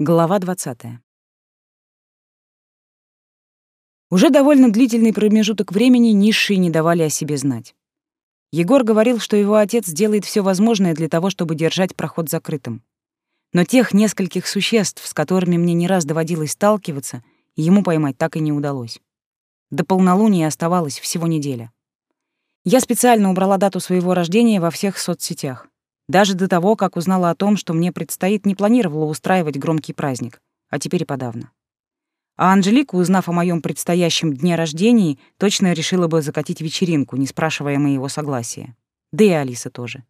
Глава 20. Уже довольно длительный промежуток времени низшие не давали о себе знать. Егор говорил, что его отец делает все возможное для того, чтобы держать проход закрытым. Но тех нескольких существ, с которыми мне не раз доводилось сталкиваться, ему поймать так и не удалось. До полнолуния оставалось всего неделя. Я специально убрала дату своего рождения во всех соцсетях. Даже до того, как узнала о том, что мне предстоит, не планировала устраивать громкий праздник, а теперь и подавно. А Анжелика, узнав о моем предстоящем дне рождения, точно решила бы закатить вечеринку, не спрашивая моего согласия. Да и Алиса тоже.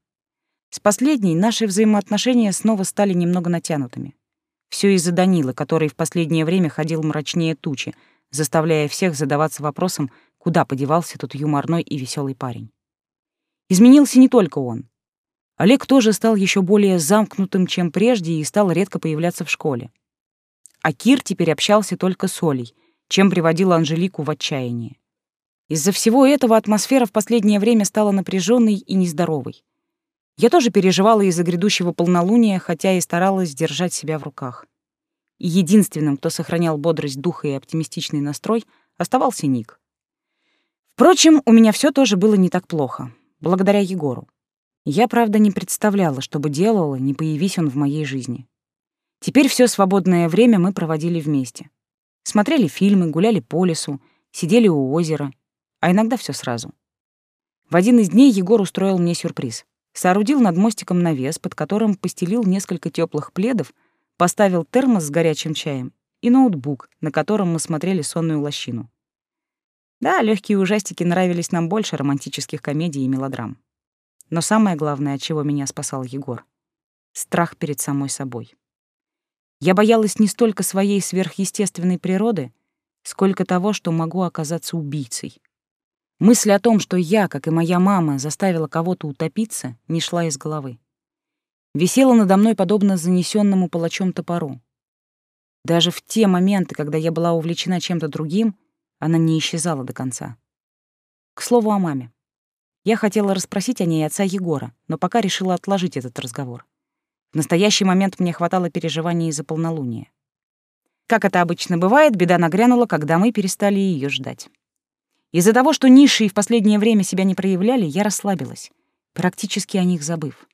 С последней наши взаимоотношения снова стали немного натянутыми. Все из-за Данила, который в последнее время ходил мрачнее тучи, заставляя всех задаваться вопросом, куда подевался тот юморной и веселый парень. Изменился не только он. Олег тоже стал еще более замкнутым, чем прежде, и стал редко появляться в школе. А Кир теперь общался только с Олей, чем приводил Анжелику в отчаяние. Из-за всего этого атмосфера в последнее время стала напряженной и нездоровой. Я тоже переживала из-за грядущего полнолуния, хотя и старалась держать себя в руках. И единственным, кто сохранял бодрость духа и оптимистичный настрой, оставался Ник. Впрочем, у меня все тоже было не так плохо, благодаря Егору. Я, правда, не представляла, что бы делала, не появись он в моей жизни. Теперь все свободное время мы проводили вместе. Смотрели фильмы, гуляли по лесу, сидели у озера, а иногда все сразу. В один из дней Егор устроил мне сюрприз. Соорудил над мостиком навес, под которым постелил несколько теплых пледов, поставил термос с горячим чаем и ноутбук, на котором мы смотрели сонную лощину. Да, легкие ужастики нравились нам больше романтических комедий и мелодрам. Но самое главное, чего меня спасал Егор — страх перед самой собой. Я боялась не столько своей сверхъестественной природы, сколько того, что могу оказаться убийцей. Мысль о том, что я, как и моя мама, заставила кого-то утопиться, не шла из головы. Висела надо мной подобно занесенному палачом топору. Даже в те моменты, когда я была увлечена чем-то другим, она не исчезала до конца. К слову о маме. Я хотела расспросить о ней отца Егора, но пока решила отложить этот разговор. В настоящий момент мне хватало переживаний из-за полнолуния. Как это обычно бывает, беда нагрянула, когда мы перестали ее ждать. Из-за того, что низшие в последнее время себя не проявляли, я расслабилась, практически о них забыв.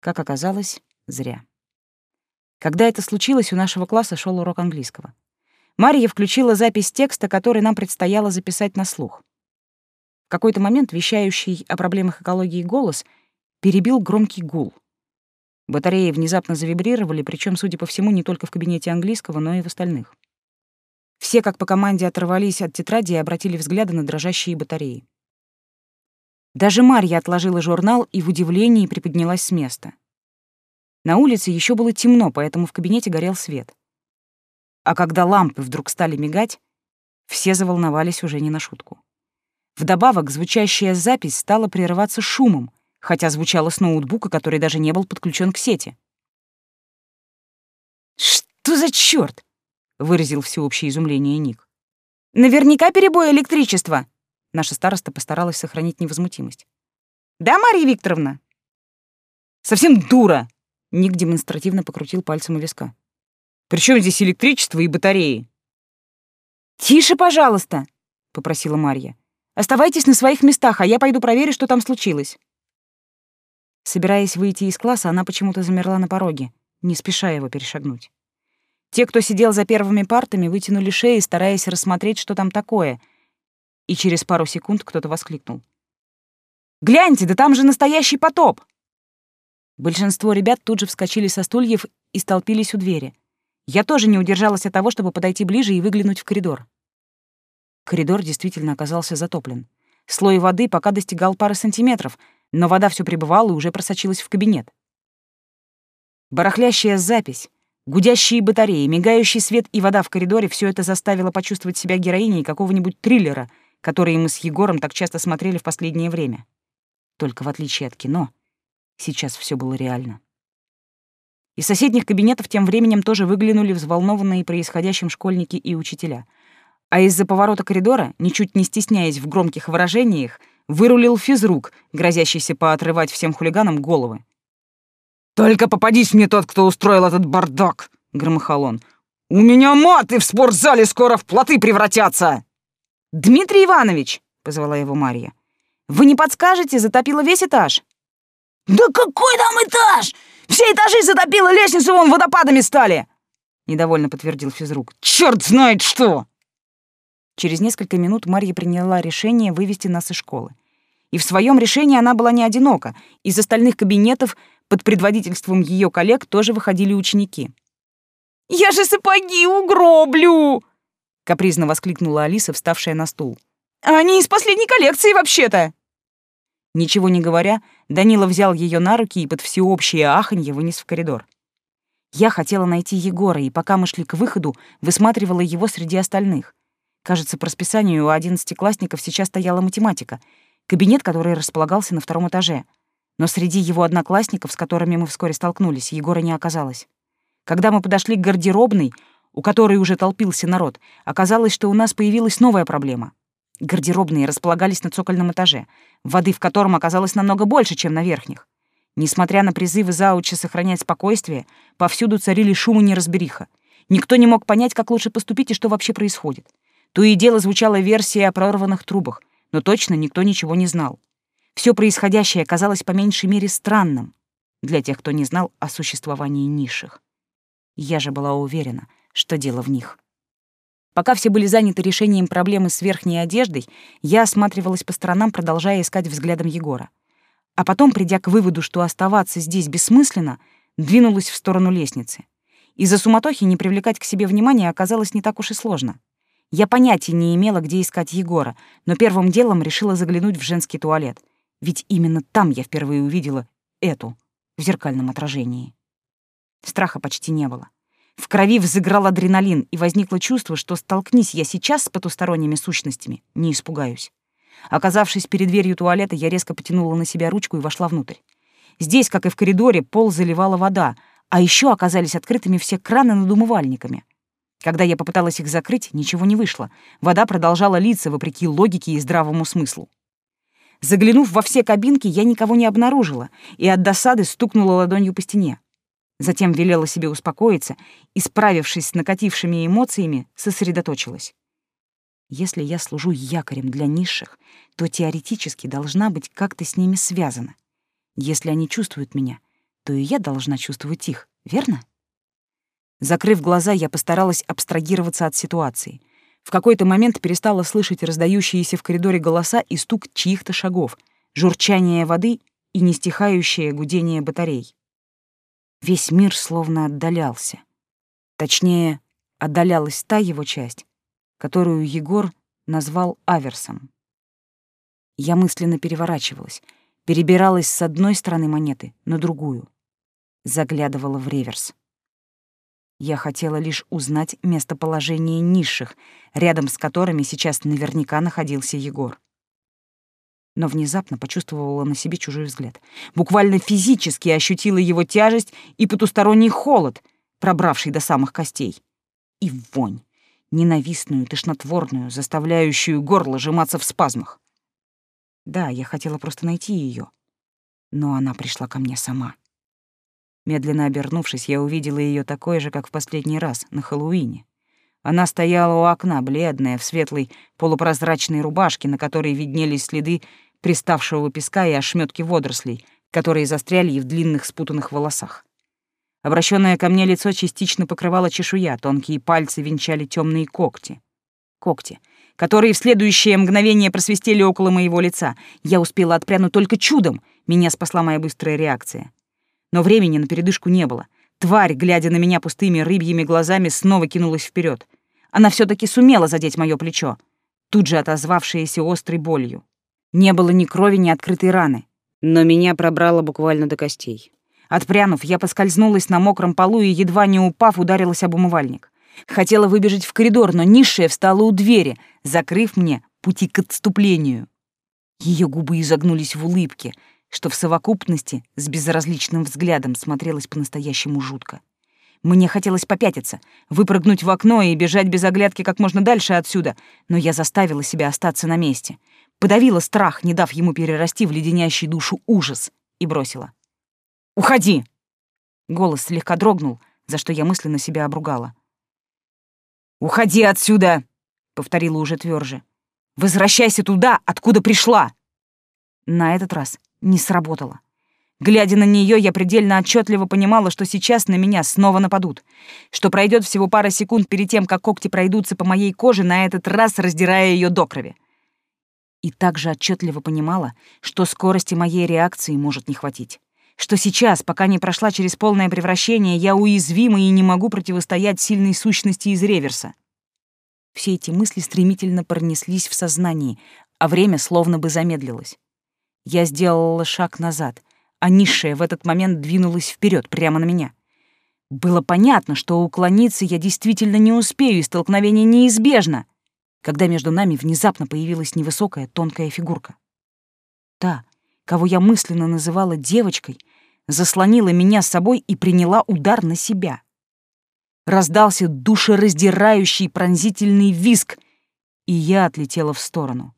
Как оказалось, зря. Когда это случилось, у нашего класса шел урок английского. Мария включила запись текста, который нам предстояло записать на слух. В какой-то момент вещающий о проблемах экологии голос перебил громкий гул. Батареи внезапно завибрировали, причем, судя по всему, не только в кабинете английского, но и в остальных. Все, как по команде, оторвались от тетради и обратили взгляды на дрожащие батареи. Даже Марья отложила журнал и в удивлении приподнялась с места. На улице еще было темно, поэтому в кабинете горел свет. А когда лампы вдруг стали мигать, все заволновались уже не на шутку. Вдобавок, звучащая запись стала прерываться шумом, хотя звучала с ноутбука, который даже не был подключен к сети. «Что за чёрт?» — выразил всеобщее изумление Ник. «Наверняка перебой электричества!» Наша староста постаралась сохранить невозмутимость. «Да, Марья Викторовна?» «Совсем дура!» — Ник демонстративно покрутил пальцем у виска. «При чем здесь электричество и батареи?» «Тише, пожалуйста!» — попросила Марья. Оставайтесь на своих местах, а я пойду проверю, что там случилось». Собираясь выйти из класса, она почему-то замерла на пороге, не спеша его перешагнуть. Те, кто сидел за первыми партами, вытянули шеи, стараясь рассмотреть, что там такое. И через пару секунд кто-то воскликнул. «Гляньте, да там же настоящий потоп!» Большинство ребят тут же вскочили со стульев и столпились у двери. Я тоже не удержалась от того, чтобы подойти ближе и выглянуть в коридор. Коридор действительно оказался затоплен. Слой воды пока достигал пары сантиметров, но вода все прибывала и уже просочилась в кабинет. Барахлящая запись, гудящие батареи, мигающий свет и вода в коридоре — все это заставило почувствовать себя героиней какого-нибудь триллера, который мы с Егором так часто смотрели в последнее время. Только в отличие от кино, сейчас все было реально. Из соседних кабинетов тем временем тоже выглянули взволнованные происходящим школьники и учителя — а из-за поворота коридора, ничуть не стесняясь в громких выражениях, вырулил физрук, грозящийся поотрывать всем хулиганам головы. «Только попадись мне тот, кто устроил этот бардак!» — громыхал он. «У меня маты в спортзале скоро в плоты превратятся!» «Дмитрий Иванович!» — позвала его Марья. «Вы не подскажете, затопило весь этаж?» «Да какой там этаж? Все этажи затопило, лестницы вон водопадами стали!» Недовольно подтвердил физрук. «Черт знает что!» Через несколько минут Марья приняла решение вывести нас из школы. И в своем решении она была не одинока. Из остальных кабинетов под предводительством ее коллег тоже выходили ученики. «Я же сапоги угроблю!» — капризно воскликнула Алиса, вставшая на стул. «Они из последней коллекции вообще-то!» Ничего не говоря, Данила взял ее на руки и под всеобщее аханье вынес в коридор. Я хотела найти Егора, и пока мы шли к выходу, высматривала его среди остальных. Кажется, по расписанию у одиннадцатиклассников сейчас стояла математика, кабинет, который располагался на втором этаже. Но среди его одноклассников, с которыми мы вскоре столкнулись, Егора не оказалось. Когда мы подошли к гардеробной, у которой уже толпился народ, оказалось, что у нас появилась новая проблема. Гардеробные располагались на цокольном этаже, воды в котором оказалось намного больше, чем на верхних. Несмотря на призывы заучи сохранять спокойствие, повсюду царили шум и неразбериха. Никто не мог понять, как лучше поступить и что вообще происходит. То и дело звучала версия о прорванных трубах, но точно никто ничего не знал. Все происходящее казалось по меньшей мере странным для тех, кто не знал о существовании низших. Я же была уверена, что дело в них. Пока все были заняты решением проблемы с верхней одеждой, я осматривалась по сторонам, продолжая искать взглядом Егора. А потом, придя к выводу, что оставаться здесь бессмысленно, двинулась в сторону лестницы. Из-за суматохи не привлекать к себе внимания оказалось не так уж и сложно. Я понятия не имела, где искать Егора, но первым делом решила заглянуть в женский туалет, ведь именно там я впервые увидела эту в зеркальном отражении. Страха почти не было. В крови взыграл адреналин, и возникло чувство, что столкнись я сейчас с потусторонними сущностями, не испугаюсь. Оказавшись перед дверью туалета, я резко потянула на себя ручку и вошла внутрь. Здесь, как и в коридоре, пол заливала вода, а еще оказались открытыми все краны над умывальниками. Когда я попыталась их закрыть, ничего не вышло. Вода продолжала литься, вопреки логике и здравому смыслу. Заглянув во все кабинки, я никого не обнаружила и от досады стукнула ладонью по стене. Затем велела себе успокоиться и, справившись с накатившими эмоциями, сосредоточилась. Если я служу якорем для низших, то теоретически должна быть как-то с ними связана. Если они чувствуют меня, то и я должна чувствовать их, верно? Закрыв глаза, я постаралась абстрагироваться от ситуации. В какой-то момент перестала слышать раздающиеся в коридоре голоса и стук чьих-то шагов, журчание воды и нестихающее гудение батарей. Весь мир словно отдалялся. Точнее, отдалялась та его часть, которую Егор назвал аверсом. Я мысленно переворачивалась, перебиралась с одной стороны монеты на другую, заглядывала в реверс. Я хотела лишь узнать местоположение низших, рядом с которыми сейчас наверняка находился Егор но внезапно почувствовала на себе чужой взгляд. Буквально физически ощутила его тяжесть и потусторонний холод, пробравший до самых костей. И вонь, ненавистную, тошнотворную, заставляющую горло сжиматься в спазмах. Да, я хотела просто найти ее, но она пришла ко мне сама. Медленно обернувшись, я увидела ее такой же, как в последний раз, на Хэллоуине. Она стояла у окна, бледная, в светлой полупрозрачной рубашке, на которой виднелись следы приставшего песка и ошметки водорослей, которые застряли в длинных спутанных волосах. Обращенное ко мне лицо частично покрывало чешуя, тонкие пальцы венчали темные когти. Когти, которые в следующее мгновение просвистели около моего лица. Я успела отпрянуть только чудом, меня спасла моя быстрая реакция. Но времени на передышку не было. Тварь, глядя на меня пустыми рыбьими глазами, снова кинулась вперед. Она все таки сумела задеть мое плечо, тут же отозвавшееся острой болью. Не было ни крови, ни открытой раны, но меня пробрало буквально до костей. Отпрянув, я поскользнулась на мокром полу и, едва не упав, ударилась об умывальник. Хотела выбежать в коридор, но низшая встала у двери, закрыв мне пути к отступлению. Ее губы изогнулись в улыбке, что в совокупности с безразличным взглядом смотрелось по-настоящему жутко. Мне хотелось попятиться, выпрыгнуть в окно и бежать без оглядки как можно дальше отсюда, но я заставила себя остаться на месте подавила страх, не дав ему перерасти в леденящий душу ужас, и бросила. «Уходи!» Голос слегка дрогнул, за что я мысленно себя обругала. «Уходи отсюда!» — повторила уже тверже. «Возвращайся туда, откуда пришла!» На этот раз не сработало. Глядя на нее, я предельно отчетливо понимала, что сейчас на меня снова нападут, что пройдет всего пара секунд перед тем, как когти пройдутся по моей коже, на этот раз раздирая ее до крови. И также отчетливо понимала, что скорости моей реакции может не хватить. Что сейчас, пока не прошла через полное превращение, я уязвима и не могу противостоять сильной сущности из реверса. Все эти мысли стремительно пронеслись в сознании, а время словно бы замедлилось. Я сделала шаг назад, а низшая в этот момент двинулась вперед прямо на меня. Было понятно, что уклониться я действительно не успею, и столкновение неизбежно, когда между нами внезапно появилась невысокая тонкая фигурка. Та, кого я мысленно называла девочкой, заслонила меня с собой и приняла удар на себя. Раздался душераздирающий пронзительный визг, и я отлетела в сторону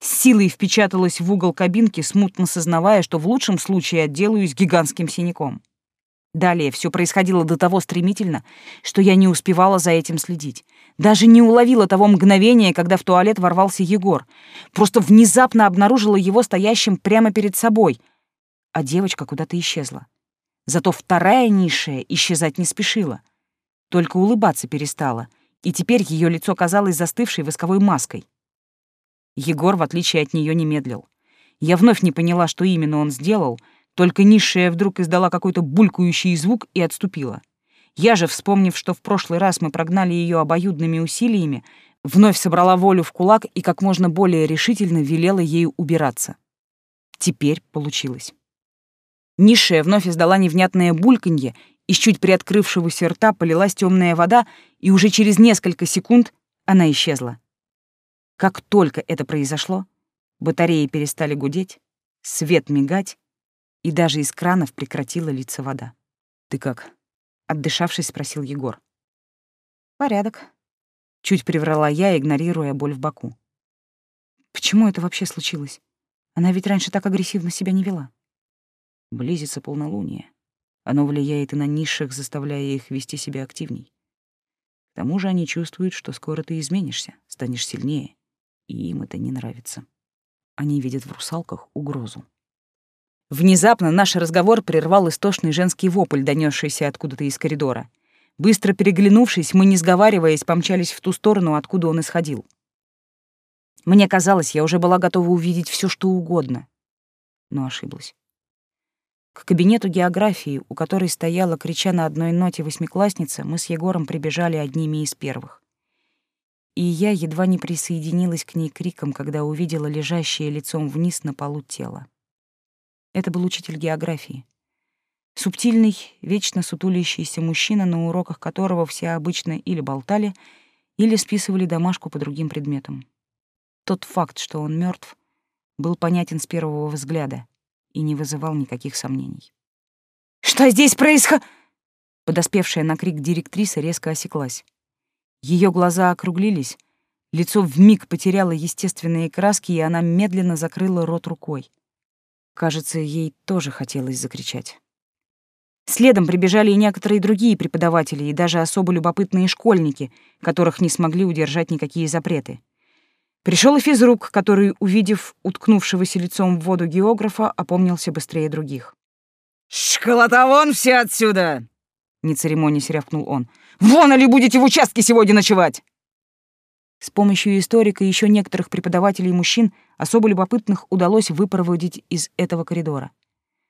с силой впечаталась в угол кабинки, смутно сознавая, что в лучшем случае отделаюсь гигантским синяком. Далее все происходило до того стремительно, что я не успевала за этим следить. Даже не уловила того мгновения, когда в туалет ворвался Егор. Просто внезапно обнаружила его стоящим прямо перед собой, а девочка куда-то исчезла. Зато вторая низшая исчезать не спешила. Только улыбаться перестала, и теперь ее лицо казалось застывшей восковой маской. Егор, в отличие от нее, не медлил. Я вновь не поняла, что именно он сделал, только низшая вдруг издала какой-то булькающий звук и отступила. Я же, вспомнив, что в прошлый раз мы прогнали ее обоюдными усилиями, вновь собрала волю в кулак и как можно более решительно велела ею убираться. Теперь получилось. Низшая вновь издала невнятное бульканье, из чуть приоткрывшегося рта полилась темная вода, и уже через несколько секунд она исчезла. Как только это произошло, батареи перестали гудеть, свет мигать, и даже из кранов прекратила литься вода. «Ты как?» — отдышавшись, спросил Егор. «Порядок», — чуть приврала я, игнорируя боль в боку. «Почему это вообще случилось? Она ведь раньше так агрессивно себя не вела». Близится полнолуние. Оно влияет и на низших, заставляя их вести себя активней. К тому же они чувствуют, что скоро ты изменишься, станешь сильнее, и им это не нравится. Они видят в русалках угрозу. Внезапно наш разговор прервал истошный женский вопль, донесшийся откуда-то из коридора. Быстро переглянувшись, мы, не сговариваясь, помчались в ту сторону, откуда он исходил. Мне казалось, я уже была готова увидеть все, что угодно. Но ошиблась. К кабинету географии, у которой стояла, крича на одной ноте восьмиклассница, мы с Егором прибежали одними из первых и я едва не присоединилась к ней криком, когда увидела лежащее лицом вниз на полу тело. Это был учитель географии. Субтильный, вечно сутулящийся мужчина, на уроках которого все обычно или болтали, или списывали домашку по другим предметам. Тот факт, что он мертв, был понятен с первого взгляда и не вызывал никаких сомнений. «Что здесь происходит?» Подоспевшая на крик директриса резко осеклась. Ее глаза округлились, лицо вмиг потеряло естественные краски, и она медленно закрыла рот рукой. Кажется, ей тоже хотелось закричать. Следом прибежали и некоторые другие преподаватели, и даже особо любопытные школьники, которых не смогли удержать никакие запреты. Пришел и физрук, который, увидев уткнувшегося лицом в воду географа, опомнился быстрее других. «Школота вон все отсюда!» Не церемонясь, рявкнул он. Вон или будете в участке сегодня ночевать!» С помощью историка и еще некоторых преподавателей мужчин особо любопытных удалось выпроводить из этого коридора.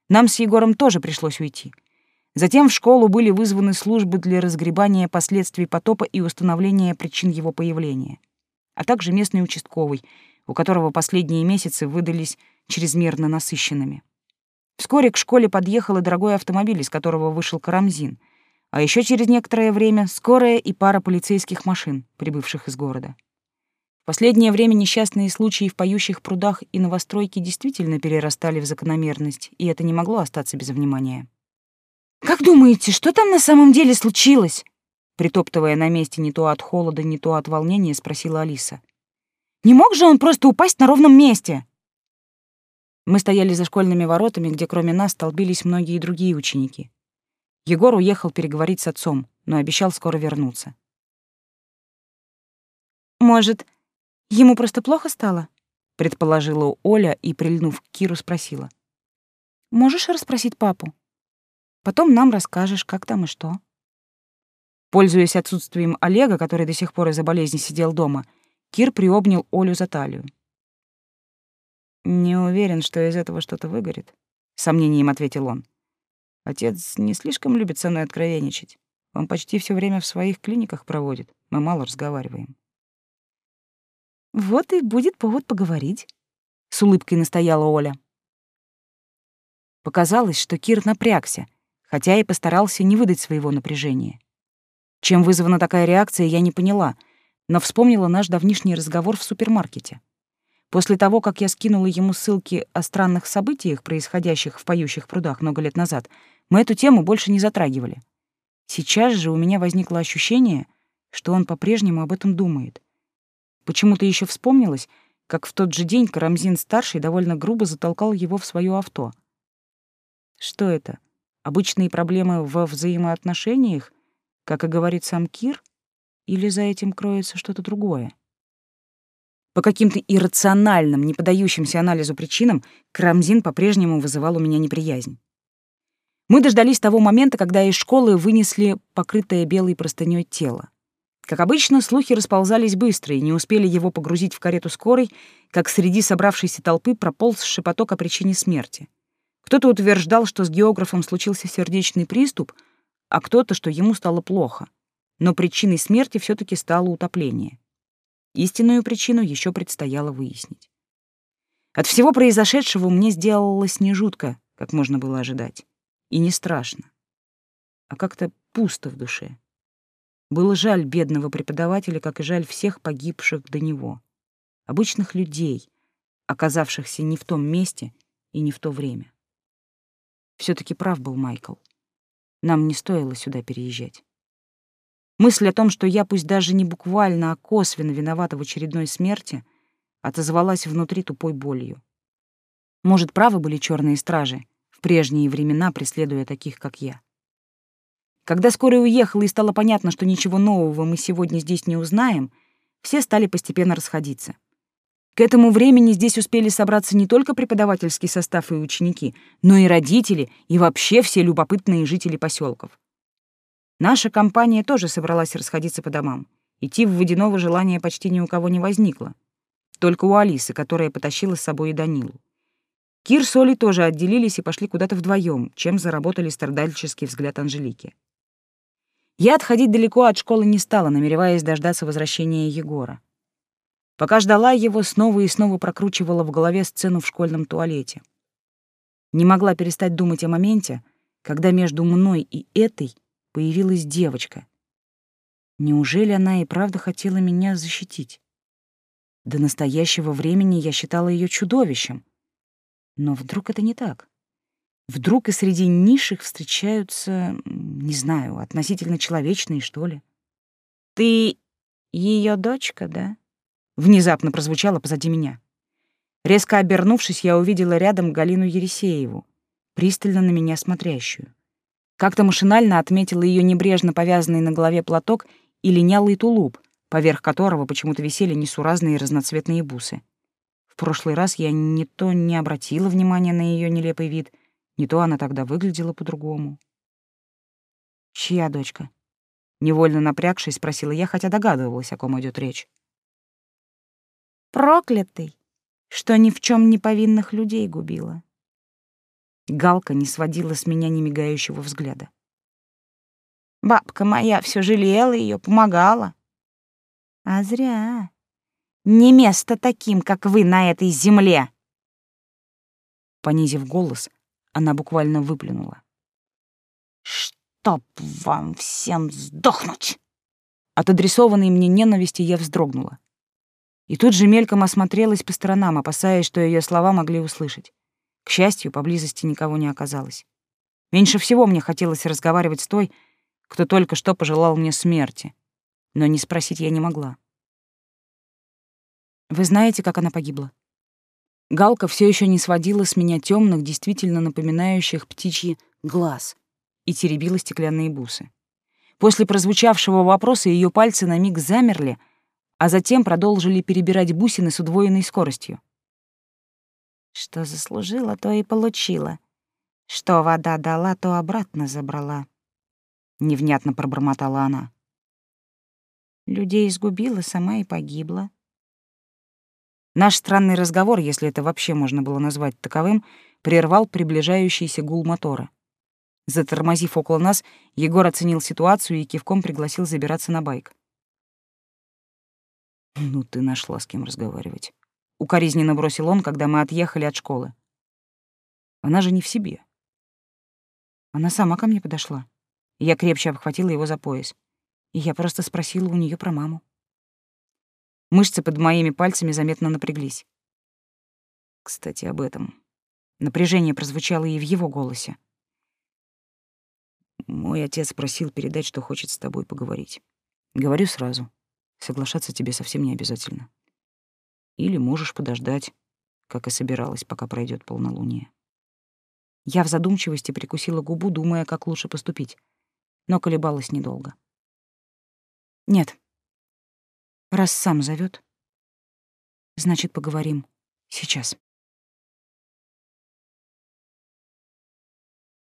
Нам с Егором тоже пришлось уйти. Затем в школу были вызваны службы для разгребания последствий потопа и установления причин его появления, а также местный участковый, у которого последние месяцы выдались чрезмерно насыщенными. Вскоре к школе подъехал и дорогой автомобиль, из которого вышел Карамзин — а еще через некоторое время скорая и пара полицейских машин, прибывших из города. В последнее время несчастные случаи в поющих прудах и новостройки действительно перерастали в закономерность, и это не могло остаться без внимания. «Как думаете, что там на самом деле случилось?» Притоптывая на месте не то от холода, не то от волнения, спросила Алиса. «Не мог же он просто упасть на ровном месте?» Мы стояли за школьными воротами, где кроме нас столбились многие другие ученики. Егор уехал переговорить с отцом, но обещал скоро вернуться. «Может, ему просто плохо стало?» — предположила Оля и, прильнув к Киру, спросила. «Можешь расспросить папу? Потом нам расскажешь, как там и что». Пользуясь отсутствием Олега, который до сих пор из-за болезни сидел дома, Кир приобнял Олю за талию. «Не уверен, что из этого что-то выгорит», — сомнением ответил он. «Отец не слишком любит со мной откровенничать. Он почти все время в своих клиниках проводит. Мы мало разговариваем». «Вот и будет повод поговорить», — с улыбкой настояла Оля. Показалось, что Кир напрягся, хотя и постарался не выдать своего напряжения. Чем вызвана такая реакция, я не поняла, но вспомнила наш давнишний разговор в супермаркете. После того, как я скинула ему ссылки о странных событиях, происходящих в поющих прудах много лет назад, мы эту тему больше не затрагивали. Сейчас же у меня возникло ощущение, что он по-прежнему об этом думает. Почему-то еще вспомнилось, как в тот же день Карамзин-старший довольно грубо затолкал его в свое авто. Что это? Обычные проблемы во взаимоотношениях, как и говорит сам Кир, или за этим кроется что-то другое? По каким-то иррациональным, не поддающимся анализу причинам, Крамзин по-прежнему вызывал у меня неприязнь. Мы дождались того момента, когда из школы вынесли покрытое белой простынёй тело. Как обычно, слухи расползались быстро, и не успели его погрузить в карету скорой, как среди собравшейся толпы прополз шепоток о причине смерти. Кто-то утверждал, что с географом случился сердечный приступ, а кто-то, что ему стало плохо. Но причиной смерти все таки стало утопление. Истинную причину еще предстояло выяснить. От всего произошедшего мне сделалось не жутко, как можно было ожидать, и не страшно, а как-то пусто в душе. Было жаль бедного преподавателя, как и жаль всех погибших до него, обычных людей, оказавшихся не в том месте и не в то время. все таки прав был Майкл. Нам не стоило сюда переезжать. Мысль о том, что я пусть даже не буквально, а косвенно виновата в очередной смерти, отозвалась внутри тупой болью. Может, правы были черные стражи, в прежние времена преследуя таких, как я. Когда скорая уехала и стало понятно, что ничего нового мы сегодня здесь не узнаем, все стали постепенно расходиться. К этому времени здесь успели собраться не только преподавательский состав и ученики, но и родители, и вообще все любопытные жители поселков. Наша компания тоже собралась расходиться по домам. Идти в водяного желания почти ни у кого не возникло. Только у Алисы, которая потащила с собой и Данилу. Кир с Олей тоже отделились и пошли куда-то вдвоем, чем заработали страдальческий взгляд Анжелики. Я отходить далеко от школы не стала, намереваясь дождаться возвращения Егора. Пока ждала его, снова и снова прокручивала в голове сцену в школьном туалете. Не могла перестать думать о моменте, когда между мной и этой появилась девочка. Неужели она и правда хотела меня защитить? До настоящего времени я считала ее чудовищем. Но вдруг это не так? Вдруг и среди низших встречаются, не знаю, относительно человечные, что ли? «Ты ее дочка, да?» Внезапно прозвучало позади меня. Резко обернувшись, я увидела рядом Галину Ересееву, пристально на меня смотрящую. Как-то машинально отметила ее небрежно повязанный на голове платок и линялый тулуп, поверх которого почему-то висели несуразные разноцветные бусы. В прошлый раз я не то не обратила внимания на ее нелепый вид, не то она тогда выглядела по-другому. «Чья дочка?» Невольно напрягшись, спросила я, хотя догадывалась, о ком идет речь. «Проклятый, что ни в чем не повинных людей губила», Галка не сводила с меня немигающего взгляда. Бабка моя все жалела ее, помогала. А зря. Не место таким, как вы на этой земле. Понизив голос, она буквально выплюнула. «Чтоб вам всем сдохнуть!» От адресованной мне ненависти я вздрогнула. И тут же мельком осмотрелась по сторонам, опасаясь, что ее слова могли услышать. К счастью, поблизости никого не оказалось. Меньше всего мне хотелось разговаривать с той, кто только что пожелал мне смерти, но не спросить я не могла. Вы знаете, как она погибла? Галка все еще не сводила с меня темных, действительно напоминающих птичьи глаз, и теребила стеклянные бусы. После прозвучавшего вопроса ее пальцы на миг замерли, а затем продолжили перебирать бусины с удвоенной скоростью. Что заслужила, то и получила. Что вода дала, то обратно забрала. Невнятно пробормотала она. Людей изгубила, сама и погибла. Наш странный разговор, если это вообще можно было назвать таковым, прервал приближающийся гул мотора. Затормозив около нас, Егор оценил ситуацию и кивком пригласил забираться на байк. «Ну ты нашла с кем разговаривать», — укоризненно бросил он, когда мы отъехали от школы. «Она же не в себе». Она сама ко мне подошла. Я крепче обхватила его за пояс. И я просто спросила у нее про маму. Мышцы под моими пальцами заметно напряглись. Кстати, об этом. Напряжение прозвучало и в его голосе. Мой отец просил передать, что хочет с тобой поговорить. Говорю сразу. Соглашаться тебе совсем не обязательно. Или можешь подождать, как и собиралась, пока пройдет полнолуние. Я в задумчивости прикусила губу, думая, как лучше поступить, но колебалась недолго. Нет, Раз сам зовет, значит, поговорим сейчас.